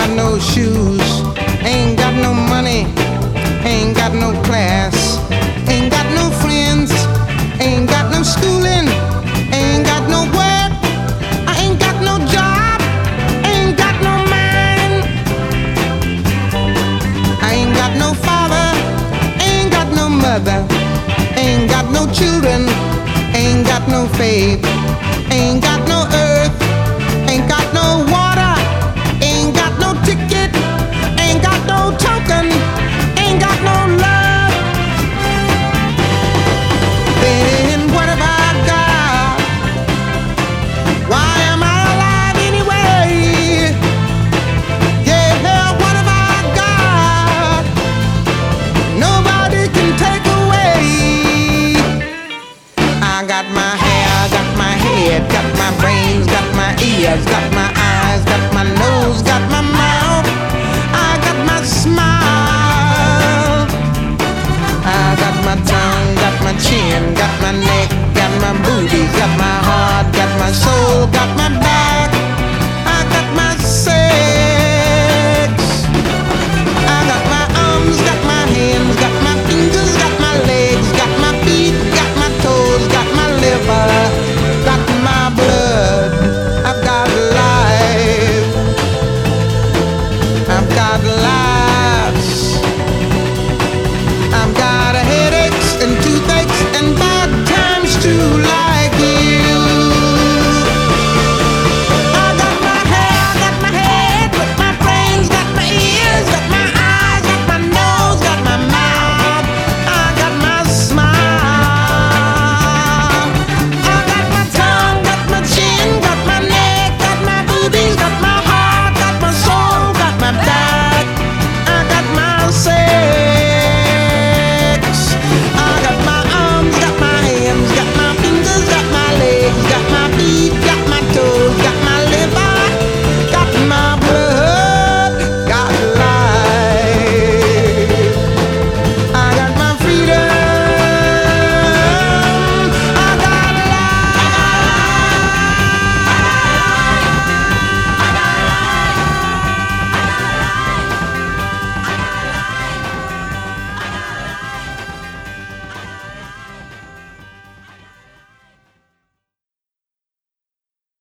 got no shoes, ain't got no money, ain't got no class, ain't got no friends, ain't got no schooling, ain't got no work, I ain't got no job, ain't got no mind. I ain't got no father, ain't got no mother, ain't got no children, ain't got no faith, ain't got no I got my hair, got my head, got my brains, got my ears, got my